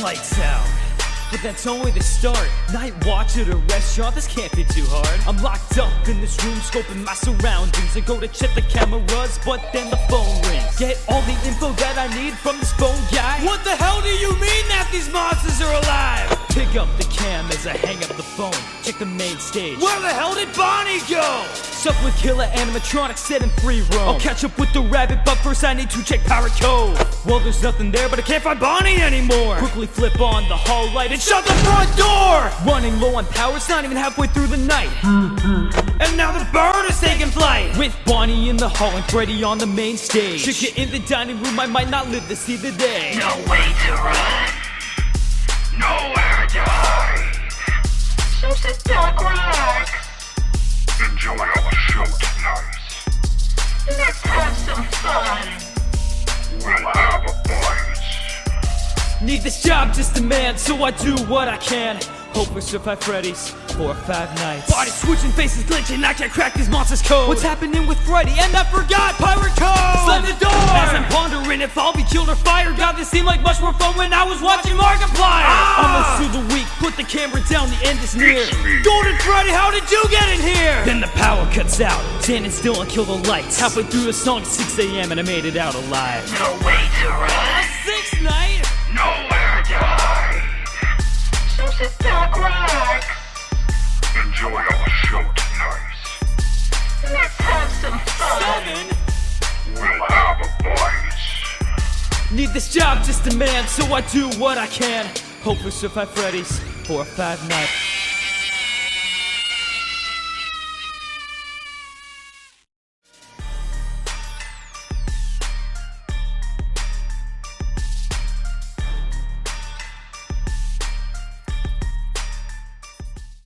Lights out. But that's only the start. Night watch at a restaurant, this can't be too hard. I'm locked up in this room, scoping my surroundings. I go to check the cameras, but then the phone rings. Get all the info that I need from this phone guy. What the hell do you mean that these monsters are alive? Pick up the cam as I hang up the phone. Check the main stage. Where the hell did Bonnie go? Stuck with killer animatronics set in free roam. I'll catch up with the rabbit, but first I need to check Pirate Cove. Well, there's nothing there, but I can't find Bonnie anymore. Quickly flip on the hall light and shut the front door. Running low on power, it's not even halfway through the night. Mm-hmm. And now the bird is taking flight. With Bonnie in the hall and Freddy on the main stage. Chicken in the dining room, I might not live to see the day. No way to run. Nowhere to hide. So sit back, relax. Enjoy show tonight. Let's have some fun. We'll have a bite. Need this job just a man, so I do what I can. Hope for survive Freddy's four or five nights. Body switching, faces glitching, I can't crack these monsters' code. What's happening with Freddy? And I forgot Pirate fired, God, this seemed like much more fun when I was watching Markiplier! Ah! Almost through the week, put the camera down, the end is near. Golden Freddy, how did you get in here? Then the power cuts out, standing still and kill the lights. Halfway through the song, 6 a.m., and I made it out alive. No way to run. Sixth night? Nowhere to hide. So sit back, relax. Enjoy our show tonight. Need this job just a man, so I do what I can. Hope for survive Freddy's four or five nights.